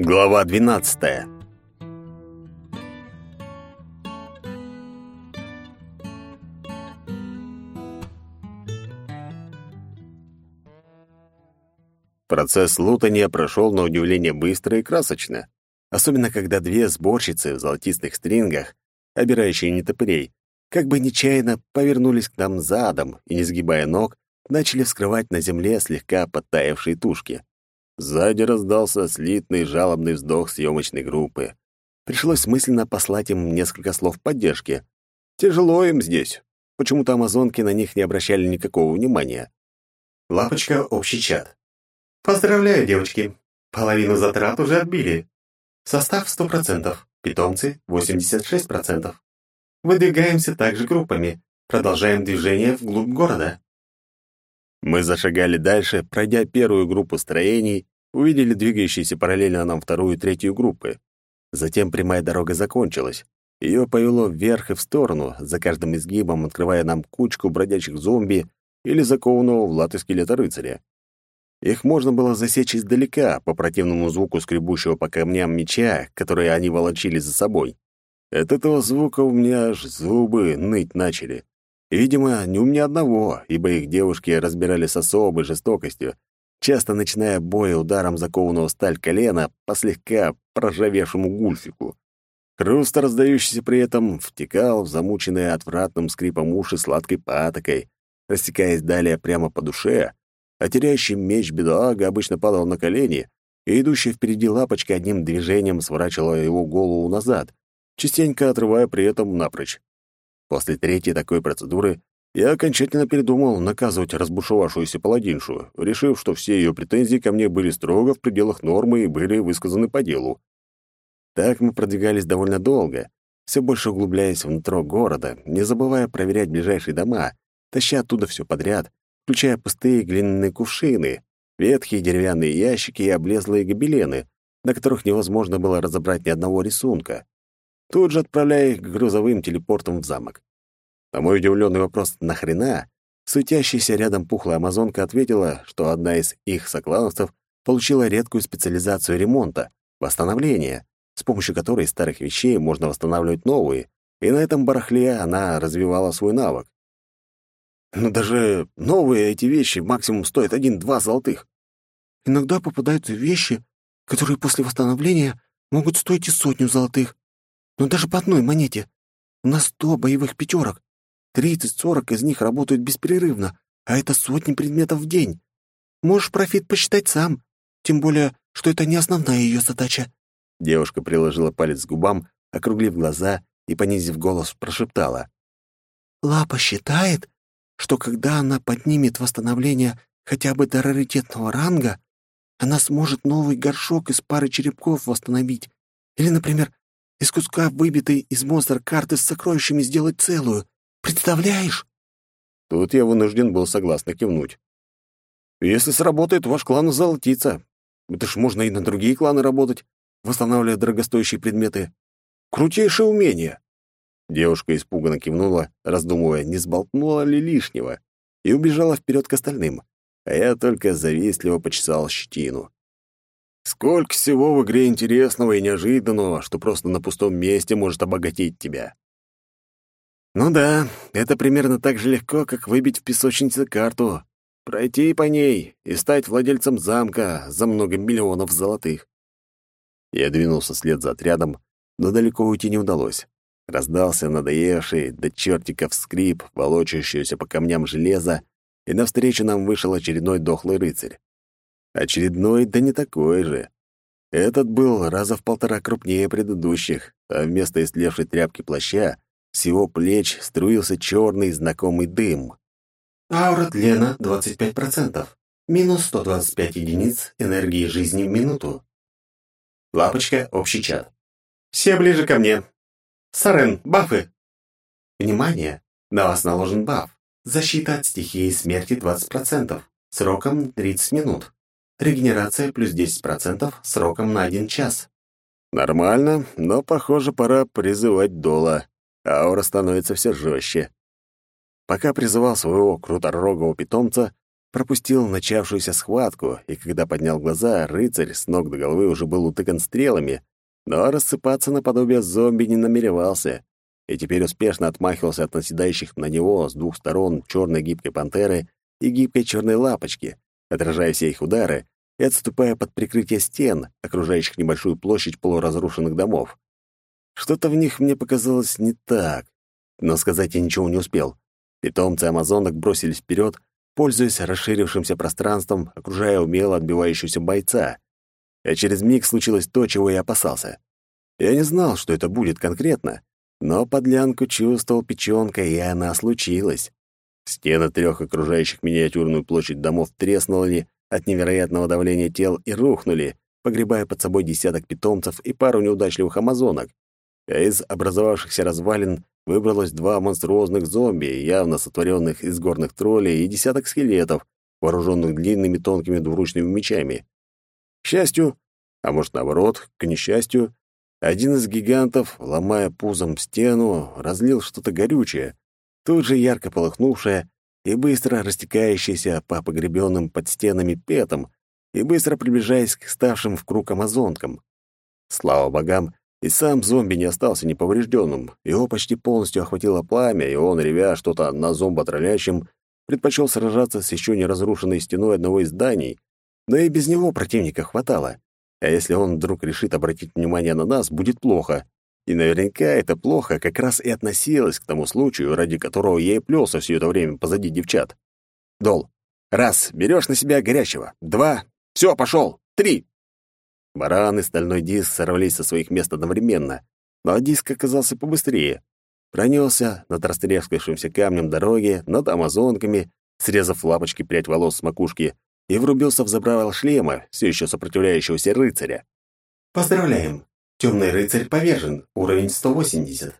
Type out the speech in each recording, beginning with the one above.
Глава 12. Процесс лутания прошел на удивление быстро и красочно, особенно когда две сборщицы в золотистых стрингах, обирающие нетопырей, как бы нечаянно повернулись к нам задом и, не сгибая ног, начали вскрывать на земле слегка подтаявшие тушки. Сзади раздался слитный жалобный вздох съемочной группы. Пришлось мысленно послать им несколько слов поддержки. Тяжело им здесь. Почему-то амазонки на них не обращали никакого внимания. Лапочка — общий чат. Поздравляю, девочки. Половину затрат уже отбили. Состав 100%, питомцы 86%. Выдвигаемся также группами. Продолжаем движение вглубь города. Мы зашагали дальше, пройдя первую группу строений, увидели двигающиеся параллельно нам вторую и третью группы. Затем прямая дорога закончилась. Ее повело вверх и в сторону, за каждым изгибом открывая нам кучку бродячих зомби или закованного в латы скелета рыцаря. Их можно было засечь издалека, по противному звуку скребущего по камням меча, который они волочили за собой. От этого звука у меня аж зубы ныть начали. Видимо, не у меня одного, ибо их девушки разбирали с особой жестокостью, часто начиная бой ударом закованного сталь колена по слегка проржавевшему гульфику. Хруст, раздающийся при этом, втекал в замученные отвратным скрипом уши сладкой патокой, растекаясь далее прямо по душе, а теряющий меч бедолага обычно падал на колени, и идущая впереди лапочка одним движением сворачивала его голову назад, частенько отрывая при этом напрочь. После третьей такой процедуры я окончательно передумал наказывать разбушевавшуюся паладиншу, решив, что все ее претензии ко мне были строго в пределах нормы и были высказаны по делу. Так мы продвигались довольно долго, все больше углубляясь внутрь города, не забывая проверять ближайшие дома, таща оттуда все подряд, включая пустые глиняные кувшины, ветхие деревянные ящики и облезлые гобелены, на которых невозможно было разобрать ни одного рисунка тут же отправляя их грузовым телепортом в замок. На мой удивленный вопрос «нахрена?» светящаяся рядом пухлая амазонка ответила, что одна из их соклановцев получила редкую специализацию ремонта — восстановления, с помощью которой из старых вещей можно восстанавливать новые, и на этом барахле она развивала свой навык. Но даже новые эти вещи максимум стоят один-два золотых. Иногда попадаются вещи, которые после восстановления могут стоить и сотню золотых, но даже по одной монете. У нас сто боевых пятерок. Тридцать-сорок из них работают беспрерывно, а это сотни предметов в день. Можешь профит посчитать сам. Тем более, что это не основная ее задача». Девушка приложила палец к губам, округлив глаза и, понизив голос, прошептала. «Лапа считает, что когда она поднимет восстановление хотя бы до раритетного ранга, она сможет новый горшок из пары черепков восстановить. Или, например, из куска выбитой из монстра карты с сокровищами сделать целую. Представляешь?» Тут я вынужден был согласно кивнуть. «Если сработает, ваш клан золотится. Это ж можно и на другие кланы работать, восстанавливая дорогостоящие предметы. Крутейшее умение!» Девушка испуганно кивнула, раздумывая, не сболтнула ли лишнего, и убежала вперед к остальным, а я только завистливо почесал щетину. Сколько всего в игре интересного и неожиданного, что просто на пустом месте может обогатить тебя. Ну да, это примерно так же легко, как выбить в песочнице карту, пройти по ней и стать владельцем замка за много миллионов золотых. Я двинулся вслед за отрядом, но далеко уйти не удалось. Раздался надоевший до чертиков скрип, волочащийся по камням железа, и навстречу нам вышел очередной дохлый рыцарь. Очередной, да не такой же. Этот был раза в полтора крупнее предыдущих, а вместо истлевшей тряпки плаща с его плеч струился черный знакомый дым. Аура тлена 25%. Минус 125 единиц энергии жизни в минуту. Лапочка, общий чат. Все ближе ко мне. Сарен, бафы. Внимание! На вас наложен баф. Защита от стихии смерти 20%. Сроком 30 минут. Регенерация плюс 10% сроком на один час. Нормально, но, похоже, пора призывать Дола. Аура становится все жестче. Пока призывал своего круторогого питомца, пропустил начавшуюся схватку, и когда поднял глаза, рыцарь с ног до головы уже был утыкан стрелами, но рассыпаться наподобие зомби не намеревался, и теперь успешно отмахивался от наседающих на него с двух сторон черной гибкой пантеры и гибкой черной лапочки, отражая все их удары и отступая под прикрытие стен, окружающих небольшую площадь полуразрушенных домов. Что-то в них мне показалось не так, но сказать я ничего не успел. Питомцы амазонок бросились вперед, пользуясь расширившимся пространством, окружая умело отбивающегося бойца. А через миг случилось то, чего я опасался. Я не знал, что это будет конкретно, но подлянку чувствовал печёнка, и она случилась. Стены трех окружающих миниатюрную площадь домов треснули от невероятного давления тел и рухнули, погребая под собой десяток питомцев и пару неудачливых амазонок. А из образовавшихся развалин выбралось два монструозных зомби, явно сотворенных из горных троллей, и десяток скелетов, вооруженных длинными тонкими двуручными мечами. К счастью, а может наоборот, к несчастью, один из гигантов, ломая пузом стену, разлил что-то горючее, тут же ярко полыхнувшее и быстро растекающееся по погребенным под стенами петам и быстро приближаясь к ставшим в круг амазонкам. Слава богам, и сам зомби не остался неповрежденным. Его почти полностью охватило пламя, и он, ревя что-то на зомботролящем, предпочел сражаться с еще не разрушенной стеной одного из зданий. Но и без него противника хватало. А если он вдруг решит обратить внимание на нас, будет плохо. И наверняка это плохо как раз и относилось к тому случаю, ради которого я и плелся все это время позади девчат. Дол. Раз, берешь на себя горячего. Два. Все, пошел. Три. Баран и стальной диск сорвались со своих мест одновременно, но диск оказался побыстрее. Пронесся над растрескавшимся камнем дороги, над амазонками, срезав лапочки прядь волос с макушки, и врубился в забрал шлема, все еще сопротивляющегося рыцаря. «Поздравляем! Темный рыцарь повержен, уровень 180.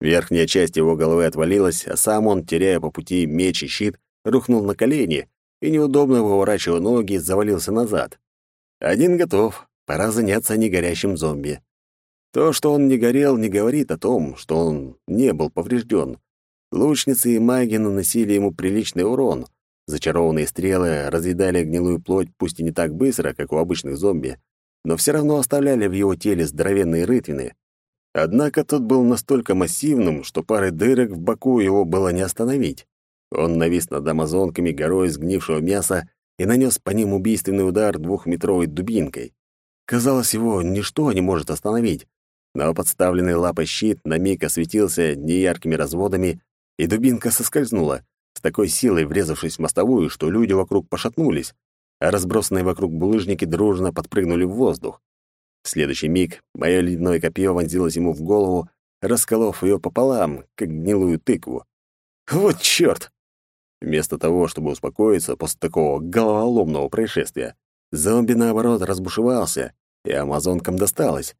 Верхняя часть его головы отвалилась, а сам он, теряя по пути меч и щит, рухнул на колени и, неудобно выворачивая ноги, завалился назад. Один готов, пора заняться негорящим зомби. То, что он не горел, не говорит о том, что он не был поврежден. Лучницы и маги наносили ему приличный урон. Зачарованные стрелы разъедали гнилую плоть пусть и не так быстро, как у обычных зомби, но все равно оставляли в его теле здоровенные рытвины. Однако тот был настолько массивным, что пары дырок в боку его было не остановить. Он навис над амазонками горой сгнившего мяса и нанес по ним убийственный удар двухметровой дубинкой. Казалось, его ничто не может остановить, но подставленный лапой щит на миг осветился неяркими разводами, и дубинка соскользнула, с такой силой врезавшись в мостовую, что люди вокруг пошатнулись, а разбросанные вокруг булыжники дружно подпрыгнули в воздух. В следующий миг мое ледяное копье вонзилось ему в голову, расколов ее пополам, как гнилую тыкву. Вот чёрт! Вместо того, чтобы успокоиться после такого головоломного происшествия, зомби, наоборот, разбушевался, и амазонкам досталось.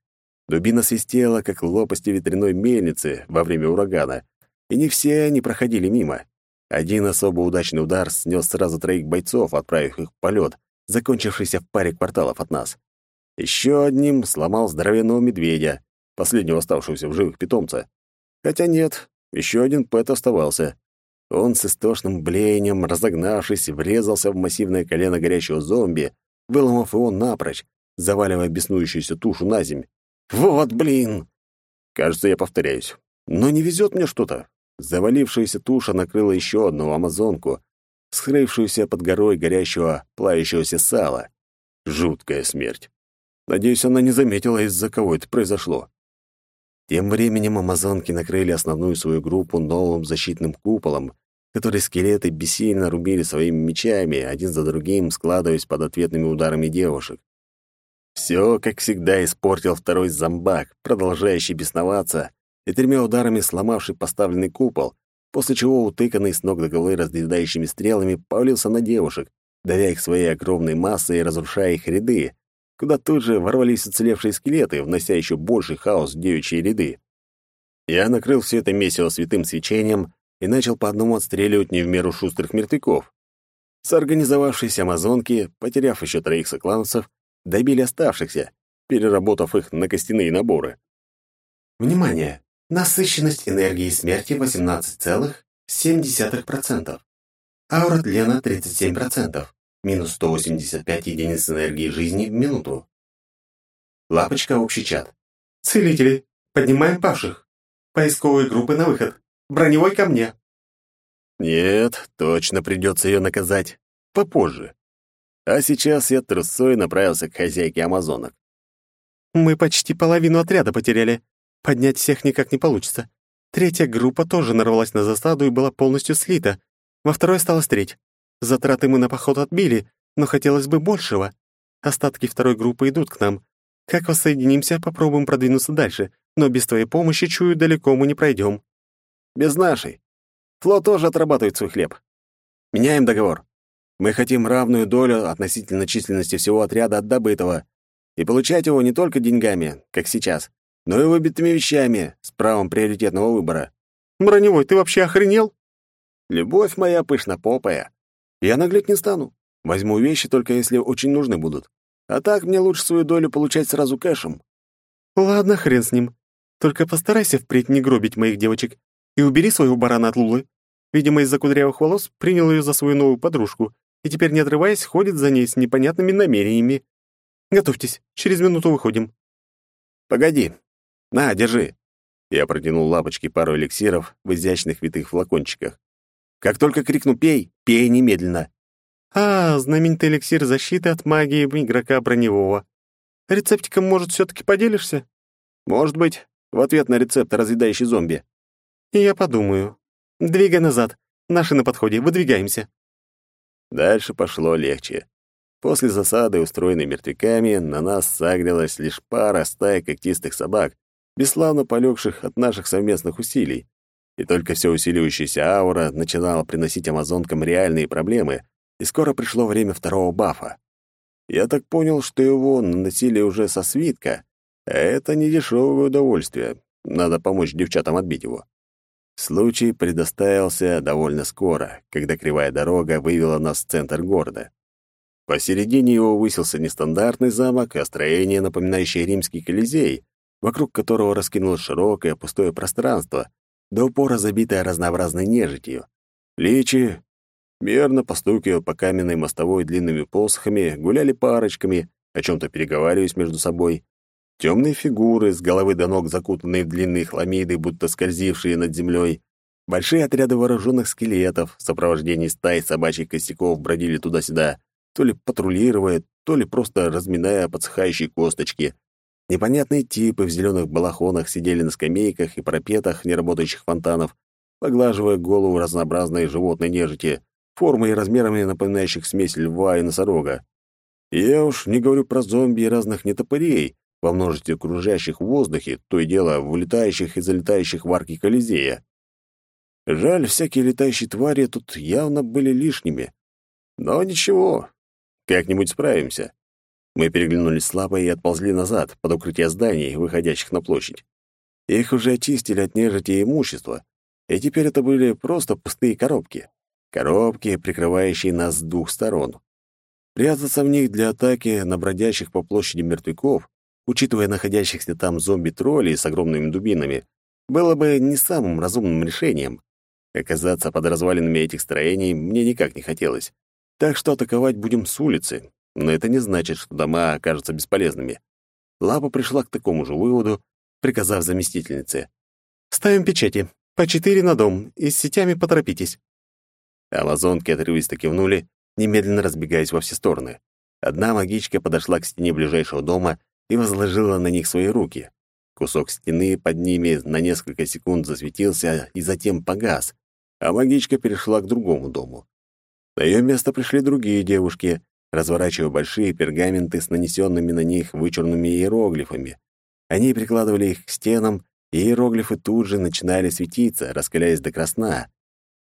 Дубина свистела, как лопасти ветряной мельницы во время урагана, и не все они проходили мимо. Один особо удачный удар снес сразу троих бойцов, отправив их в полет, закончившийся в паре кварталов от нас. Еще одним сломал здоровенного медведя, последнего оставшегося в живых питомца. Хотя нет, еще один пэт оставался. Он с истошным блеянием, разогнавшись, врезался в массивное колено горящего зомби, выломав его напрочь, заваливая беснующуюся тушу на земь. «Вот блин!» Кажется, я повторяюсь. Но не везет мне что-то. Завалившаяся туша накрыла еще одну амазонку, скрывшуюся под горой горящего, плающегося сала. Жуткая смерть. Надеюсь, она не заметила, из-за кого это произошло. Тем временем амазонки накрыли основную свою группу новым защитным куполом, который скелеты бессильно рубили своими мечами, один за другим складываясь под ответными ударами девушек. Все, как всегда, испортил второй зомбак, продолжающий бесноваться и тремя ударами сломавший поставленный купол, после чего утыканный с ног до головы разъедающими стрелами повалился на девушек, давя их своей огромной массой и разрушая их ряды, куда тут же ворвались уцелевшие скелеты, внося еще больший хаос в девичьи ряды. Я накрыл все это месиво святым свечением и начал по одному отстреливать не в меру шустрых мертвяков. Соорганизовавшиеся амазонки, потеряв еще троих соклановцев, добили оставшихся, переработав их на костяные наборы. Внимание! Насыщенность энергии смерти 18,7%. Аура тлена 37%, минус 185 единиц энергии жизни в минуту. Лапочка общий чат. Целители, поднимаем павших. Поисковые группы на выход. Броневой ко мне. Нет, точно придется ее наказать. Попозже. А сейчас я трусой направился к хозяйке амазонок. Мы почти половину отряда потеряли. Поднять всех никак не получится. Третья группа тоже нарвалась на засаду и была полностью слита. Во второй осталась треть. Затраты мы на поход отбили, но хотелось бы большего. Остатки второй группы идут к нам. Как воссоединимся, попробуем продвинуться дальше, но без твоей помощи, чую, далеко мы не пройдем. Без нашей. Флот тоже отрабатывает свой хлеб. Меняем договор. Мы хотим равную долю относительно численности всего отряда от добытого и получать его не только деньгами, как сейчас, но и выбитыми вещами с правом приоритетного выбора. Броневой, ты вообще охренел? Любовь моя пышнопопая. Я наглеть не стану. Возьму вещи только если очень нужны будут. А так мне лучше свою долю получать сразу кэшем. Ладно, хрен с ним. Только постарайся впредь не гробить моих девочек и убери своего барана от Лулы. Видимо, из-за кудрявых волос принял ее за свою новую подружку и теперь, не отрываясь, ходит за ней с непонятными намерениями. Готовьтесь, через минуту выходим. Погоди. На, держи. Я протянул лапочке пару эликсиров в изящных витых флакончиках. Как только крикну «пей», пей немедленно. А, знаменитый эликсир защиты от магии игрока броневого. Рецептиком, может, все таки поделишься? Может быть, в ответ на рецепт разъедающий зомби. Я подумаю. Двигай назад. Наши на подходе, выдвигаемся. Дальше пошло легче. После засады, устроенной мертвяками, на нас сагрилась лишь пара стай когтистых собак, бесславно полегших от наших совместных усилий. И только все усиливающаяся аура начинала приносить амазонкам реальные проблемы, и скоро пришло время второго бафа. Я так понял, что его наносили уже со свитка, а это не дешевое удовольствие. Надо помочь девчатам отбить его. Случай предоставился довольно скоро, когда кривая дорога вывела нас в центр города. Посередине его высился нестандартный замок, а строение, напоминающее римский колизей, вокруг которого раскинулось широкое пустое пространство, до упора забитое разнообразной нежитью. Личи, мерно постукивая по каменной мостовой длинными посохами, гуляли парочками, о чем-то переговариваясь между собой. Темные фигуры, с головы до ног закутанные в длинные хламиды, будто скользившие над землей. Большие отряды вооруженных скелетов в сопровождении стаи собачьих костяков бродили туда-сюда, то ли патрулируя, то ли просто разминая подсыхающие косточки. Непонятные типы в зеленых балахонах сидели на скамейках и парапетах неработающих фонтанов, поглаживая голову разнообразной животной нежити, формой и размерами напоминающих смесь льва и носорога. я уж не говорю про зомби и разных нетопырей, во множестве кружащих в воздухе, то и дело вылетающих и залетающих в арки Колизея. Жаль, всякие летающие твари тут явно были лишними. Но ничего, как-нибудь справимся. Мы переглянулись слабо и отползли назад, под укрытие зданий, выходящих на площадь. Их уже очистили от нежити и имущества, и теперь это были просто пустые коробки. Коробки, прикрывающие нас с двух сторон. Прятаться в них для атаки на бродящих по площади мертвяков учитывая находящихся там зомби-троллей с огромными дубинами, было бы не самым разумным решением. Оказаться под развалинами этих строений мне никак не хотелось. Так что атаковать будем с улицы, но это не значит, что дома окажутся бесполезными. Лапа пришла к такому же выводу, приказав заместительнице. «Ставим печати. По четыре на дом, и с сетями поторопитесь». Амазонки отрывисто кивнули, немедленно разбегаясь во все стороны. Одна магичка подошла к стене ближайшего дома и возложила на них свои руки. Кусок стены под ними на несколько секунд засветился и затем погас, а магичка перешла к другому дому. На ее место пришли другие девушки, разворачивая большие пергаменты с нанесенными на них вычурными иероглифами. Они прикладывали их к стенам, и иероглифы тут же начинали светиться, раскаляясь до красна.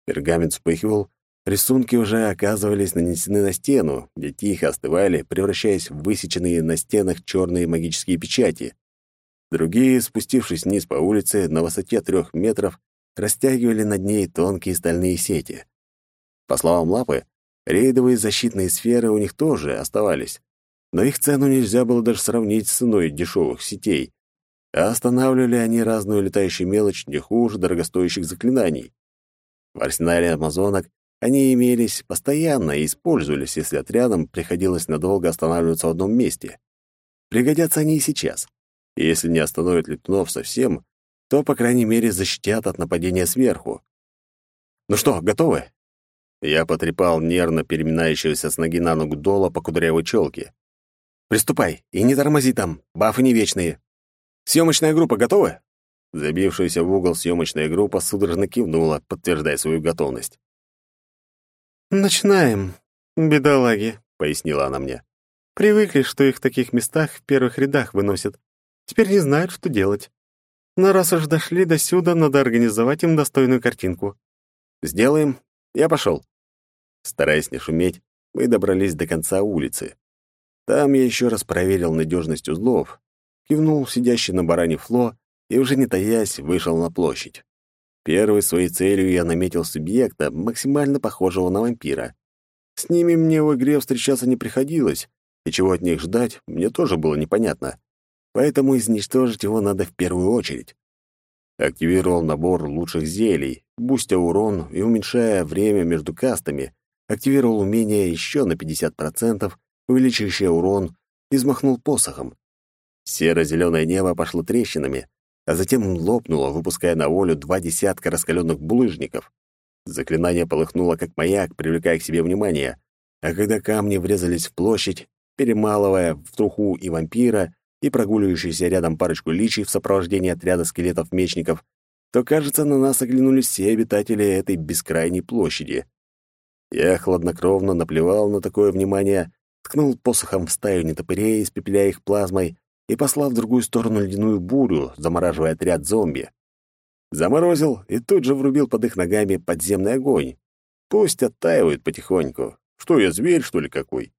Пергамент вспыхивал, Рисунки уже оказывались нанесены на стену, где тихо остывали, превращаясь в высеченные на стенах черные магические печати. Другие, спустившись вниз по улице на высоте трех метров, растягивали над ней тонкие стальные сети. По словам Лапы, рейдовые защитные сферы у них тоже оставались, но их цену нельзя было даже сравнить с ценой дешевых сетей, а останавливали они разную летающую мелочь не хуже дорогостоящих заклинаний. В арсенале амазонок Они имелись постоянно и использовались, если отрядам приходилось надолго останавливаться в одном месте. Пригодятся они и сейчас. И если не остановят летунов совсем, то, по крайней мере, защитят от нападения сверху. «Ну что, готовы?» Я потрепал нервно переминающегося с ноги на ногу Дола по кудрявой челке. «Приступай, и не тормози там, бафы не вечные. Съемочная группа готова?» Забившаяся в угол съемочная группа судорожно кивнула, подтверждая свою готовность. «Начинаем, бедолаги», — пояснила она мне. «Привыкли, что их в таких местах в первых рядах выносят. Теперь не знают, что делать. Но раз уж дошли до сюда, надо организовать им достойную картинку». «Сделаем. Я пошел». Стараясь не шуметь, мы добрались до конца улицы. Там я еще раз проверил надежность узлов, кивнул сидящий на баране Фло и, уже не таясь, вышел на площадь. Первой своей целью я наметил субъекта, максимально похожего на вампира. С ними мне в игре встречаться не приходилось, и чего от них ждать, мне тоже было непонятно. Поэтому изничтожить его надо в первую очередь. Активировал набор лучших зелий, бустя урон и уменьшая время между кастами, активировал умение еще на 50%, увеличивающее урон, и взмахнул посохом. Серо-зеленое небо пошло трещинами, а затем лопнуло, выпуская на волю два десятка раскаленных булыжников. Заклинание полыхнуло, как маяк, привлекая к себе внимание, а когда камни врезались в площадь, перемалывая в труху и вампира, и прогуливающуюся рядом парочку личий в сопровождении отряда скелетов-мечников, то, кажется, на нас оглянулись все обитатели этой бескрайней площади. Я хладнокровно наплевал на такое внимание, ткнул посохом в стаю нетопырей, испепеляя их плазмой, и послал в другую сторону ледяную бурю, замораживая отряд зомби. Заморозил и тут же врубил под их ногами подземный огонь. Пусть оттаивают потихоньку. Что я, зверь, что ли, какой?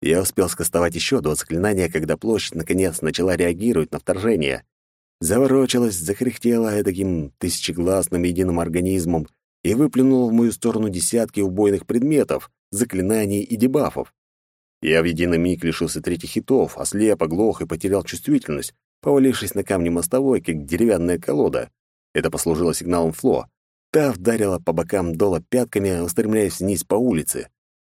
Я успел скостовать еще два заклинания, когда площадь наконец начала реагировать на вторжение. Заворочилась, закряхтела таким тысячегласным единым организмом и выплюнула в мою сторону десятки убойных предметов, заклинаний и дебафов. Я в единый миг лишился третьих хитов, ослеп, оглох и потерял чувствительность, повалившись на камни мостовой, как деревянная колода. Это послужило сигналом Фло. Та вдарила по бокам дола пятками, устремляясь вниз по улице.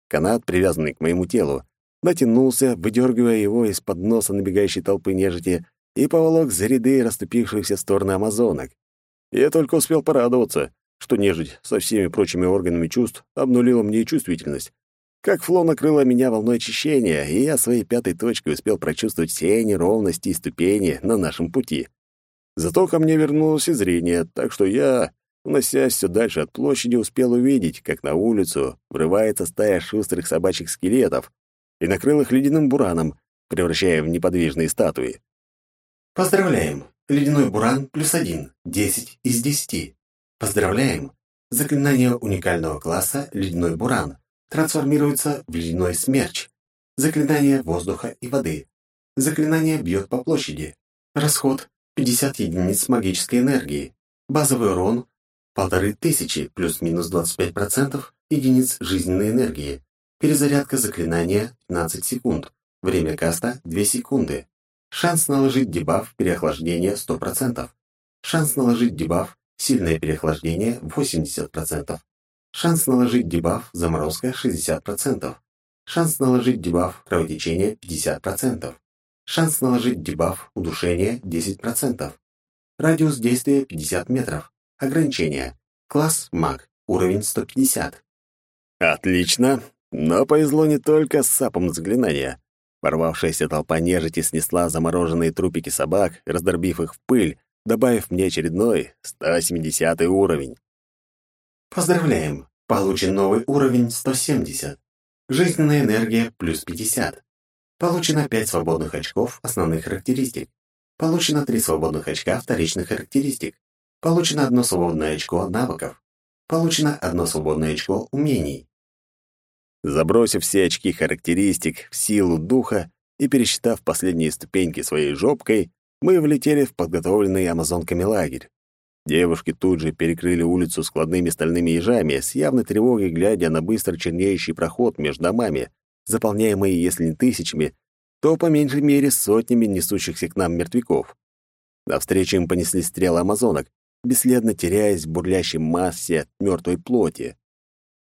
Канат, привязанный к моему телу, натянулся, выдергивая его из-под носа набегающей толпы нежити и поволок за ряды расступившихся в стороны амазонок. Я только успел порадоваться, что нежить со всеми прочими органами чувств обнулила мне чувствительность, как фло накрыло меня волной очищения, и я своей пятой точкой успел прочувствовать все неровности и ступени на нашем пути. Зато ко мне вернулось и зрение, так что я, уносясь все дальше от площади, успел увидеть, как на улицу врывается стая шустрых собачьих скелетов и накрыл их ледяным бураном, превращая в неподвижные статуи. Поздравляем! Ледяной буран плюс один, десять из десяти. Поздравляем! Заклинание уникального класса «Ледяной буран» трансформируется в ледяной смерч. Заклинание воздуха и воды. Заклинание бьет по площади. Расход 50 единиц магической энергии. Базовый урон полторы тысячи плюс-минус 25% единиц жизненной энергии. Перезарядка заклинания 15 секунд. Время каста 2 секунды. Шанс наложить дебаф переохлаждения 100%. Шанс наложить дебаф сильное переохлаждение 80%. Шанс наложить дебаф «Заморозка» 60%. Шанс наложить дебаф «Кровотечение» 50%. Шанс наложить дебаф «Удушение» 10%. Радиус действия 50 метров. Ограничение. Класс «Маг». Уровень 150. Отлично. Но повезло не только с сапом заклинания. Порвавшаяся толпа нежити снесла замороженные трупики собак, раздорбив их в пыль, добавив мне очередной 170 уровень. Поздравляем! Получен новый уровень 170. Жизненная энергия плюс 50. Получено 5 свободных очков основных характеристик. Получено 3 свободных очка вторичных характеристик. Получено 1 свободное очко навыков. Получено 1 свободное очко умений. Забросив все очки характеристик в силу духа и пересчитав последние ступеньки своей жопкой, мы влетели в подготовленный амазонками лагерь. Девушки тут же перекрыли улицу складными стальными ежами, с явной тревогой глядя на быстро чернеющий проход между домами, заполняемый, если не тысячами, то по меньшей мере сотнями несущихся к нам мертвяков. Навстречу им понесли стрелы амазонок, бесследно теряясь в бурлящей массе от мертвой плоти.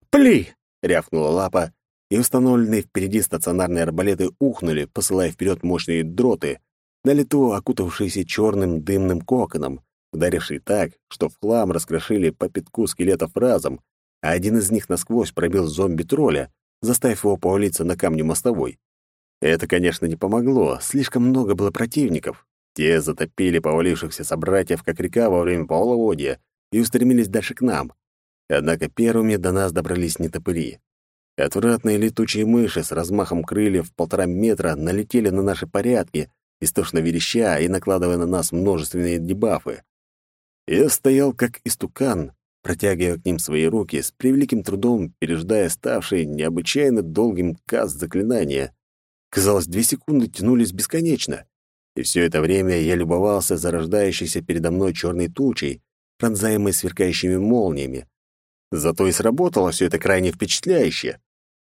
«Пли!» — рявкнула лапа, и установленные впереди стационарные арбалеты ухнули, посылая вперед мощные дроты, на лету окутавшиеся черным дымным коконом, ударившие так, что в хлам раскрошили по пятку скелетов разом, а один из них насквозь пробил зомби-тролля, заставив его повалиться на камни мостовой. Это, конечно, не помогло, слишком много было противников. Те затопили повалившихся собратьев, как река во время половодья, и устремились дальше к нам. Однако первыми до нас добрались не топыри. Отвратные летучие мыши с размахом крыльев в полтора метра налетели на наши порядки, истошно вереща и накладывая на нас множественные дебафы. Я стоял как истукан, протягивая к ним свои руки, с превеликим трудом переждая ставший необычайно долгим каст заклинания. Казалось, две секунды тянулись бесконечно, и все это время я любовался зарождающейся передо мной черной тучей, пронзаемой сверкающими молниями. Зато и сработало все это крайне впечатляюще.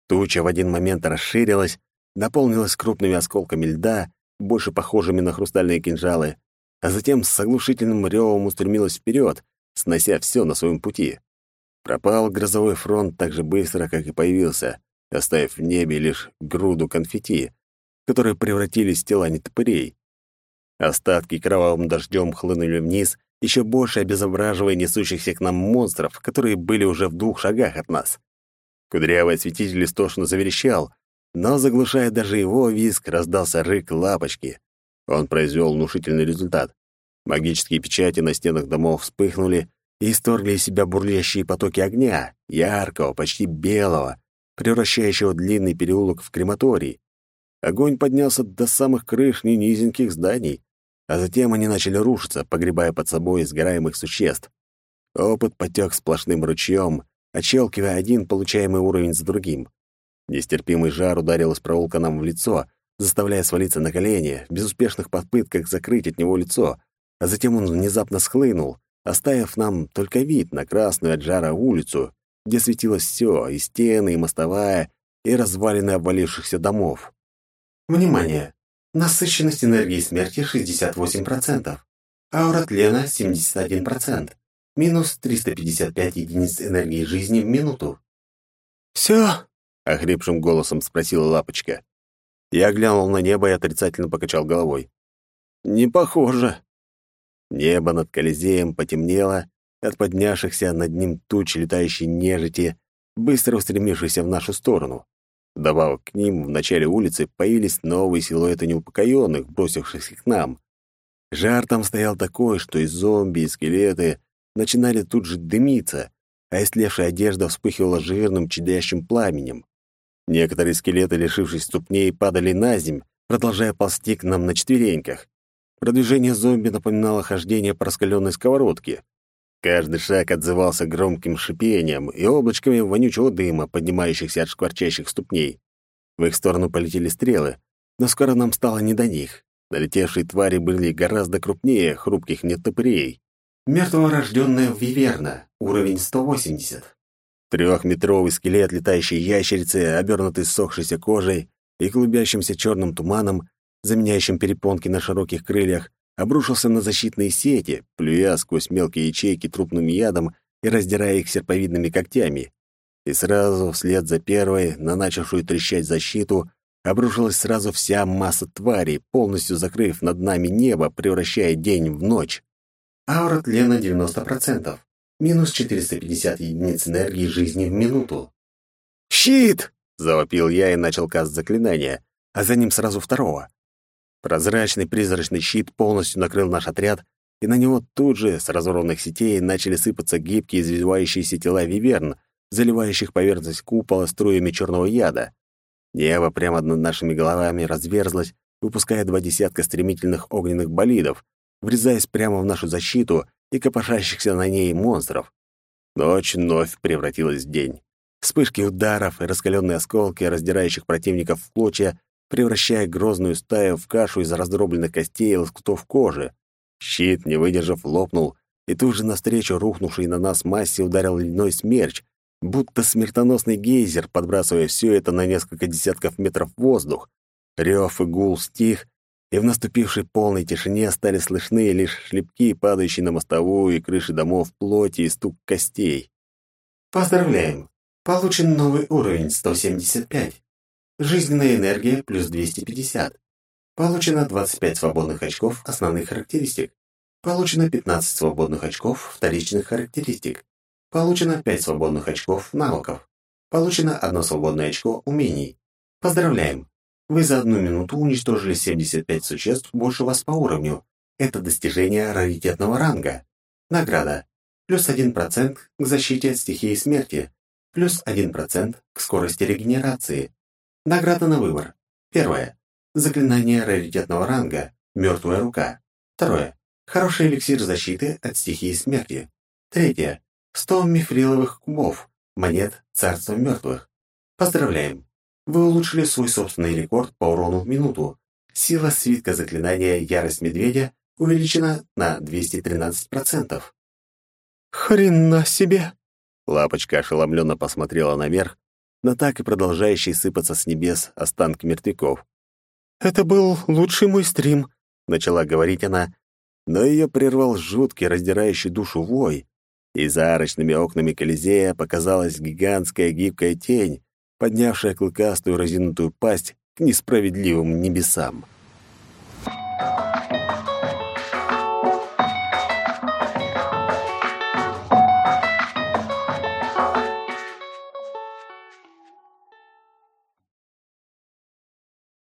Туча в один момент расширилась, наполнилась крупными осколками льда, больше похожими на хрустальные кинжалы, а затем с оглушительным ревом устремилась вперед, снося все на своем пути. Пропал грозовой фронт так же быстро, как и появился, оставив в небе лишь груду конфетти, которые превратились в тела нетопырей. Остатки кровавым дождем хлынули вниз, еще больше обезображивая несущихся к нам монстров, которые были уже в двух шагах от нас. Кудрявый осветитель истошно заверещал, но, заглушая даже его визг, раздался рык лапочки. Он произвел внушительный результат. Магические печати на стенах домов вспыхнули и исторгли из себя бурлящие потоки огня, яркого, почти белого, превращающего длинный переулок в крематорий. Огонь поднялся до самых крыш низеньких зданий, а затем они начали рушиться, погребая под собой сгораемых существ. Опыт потек сплошным ручьем, отщелкивая один получаемый уровень за другим. Нестерпимый жар ударил из проулка нам в лицо, заставляя свалиться на колени, в безуспешных попытках закрыть от него лицо, а затем он внезапно схлынул, оставив нам только вид на красную от жара улицу, где светилось все, и стены, и мостовая, и развалины обвалившихся домов. Внимание! Насыщенность энергии смерти 68%. Аура тлена 71%. Минус 355 единиц энергии жизни в минуту. «Все?» — охрипшим голосом спросила Лапочка. Я глянул на небо и отрицательно покачал головой. «Не похоже». Небо над Колизеем потемнело от поднявшихся над ним туч летающей нежити, быстро устремившейся в нашу сторону. Вдобавок к ним в начале улицы появились новые силуэты неупокоенных, бросившихся к нам. Жар там стоял такой, что и зомби, и скелеты начинали тут же дымиться, а истлевшая одежда вспыхивала жирным чадящим пламенем. Некоторые скелеты, лишившись ступней, падали на земь, продолжая ползти к нам на четвереньках. Продвижение зомби напоминало хождение по раскаленной сковородке. Каждый шаг отзывался громким шипением и облачками вонючего дыма, поднимающихся от шкварчащих ступней. В их сторону полетели стрелы, но скоро нам стало не до них. Налетевшие твари были гораздо крупнее хрупких нетопырей. Мертворожденная виверна, уровень 180. Трехметровый скелет летающей ящерицы, обернутый ссохшейся кожей и клубящимся черным туманом, заменяющим перепонки на широких крыльях, обрушился на защитные сети, плюя сквозь мелкие ячейки трупным ядом и раздирая их серповидными когтями. И сразу, вслед за первой, на начавшую трещать защиту, обрушилась сразу вся масса тварей, полностью закрыв над нами небо, превращая день в ночь. Аура тлена 90%. Минус 450 единиц энергии жизни в минуту. «Щит!» — завопил я и начал каст заклинания, а за ним сразу второго. Прозрачный призрачный щит полностью накрыл наш отряд, и на него тут же с разорванных сетей начали сыпаться гибкие извивающиеся тела виверн, заливающих поверхность купола струями черного яда. Небо прямо над нашими головами разверзлось, выпуская два десятка стремительных огненных болидов, врезаясь прямо в нашу защиту и копошащихся на ней монстров. Ночь вновь превратилась в день. Вспышки ударов и раскаленные осколки, раздирающих противников в клочья, превращая грозную стаю в кашу из раздробленных костей и лоскутов кожи. Щит, не выдержав, лопнул, и тут же навстречу рухнувшей на нас массе ударил ледяной смерч, будто смертоносный гейзер, подбрасывая все это на несколько десятков метров в воздух. Рев и гул стих, и в наступившей полной тишине стали слышны лишь шлепки, падающие на мостовую и крыши домов плоти и стук костей. Поздравляем! Получен новый уровень 175. Жизненная энергия плюс 250. Получено 25 свободных очков основных характеристик. Получено 15 свободных очков вторичных характеристик. Получено 5 свободных очков навыков. Получено одно свободное очко умений. Поздравляем! Вы за одну минуту уничтожили 75 существ больше вас по уровню. Это достижение раритетного ранга. Награда. Плюс 1% к защите от стихии смерти. Плюс 1% к скорости регенерации. Награда на выбор. Первое. Заклинание раритетного ранга. Мертвая рука. Второе. Хороший эликсир защиты от стихии смерти. Третье. 100 мифриловых кубов. Монет Царства мертвых. Поздравляем! Вы улучшили свой собственный рекорд по урону в минуту. Сила свитка заклинания «Ярость медведя» увеличена на 213%. «Хрена себе!» Лапочка ошеломленно посмотрела наверх, на так и продолжающий сыпаться с небес останки мертвяков. «Это был лучший мой стрим», — начала говорить она, но ее прервал жуткий, раздирающий душу вой, и за арочными окнами Колизея показалась гигантская гибкая тень, поднявшая клыкастую разинутую пасть к несправедливым небесам. Thank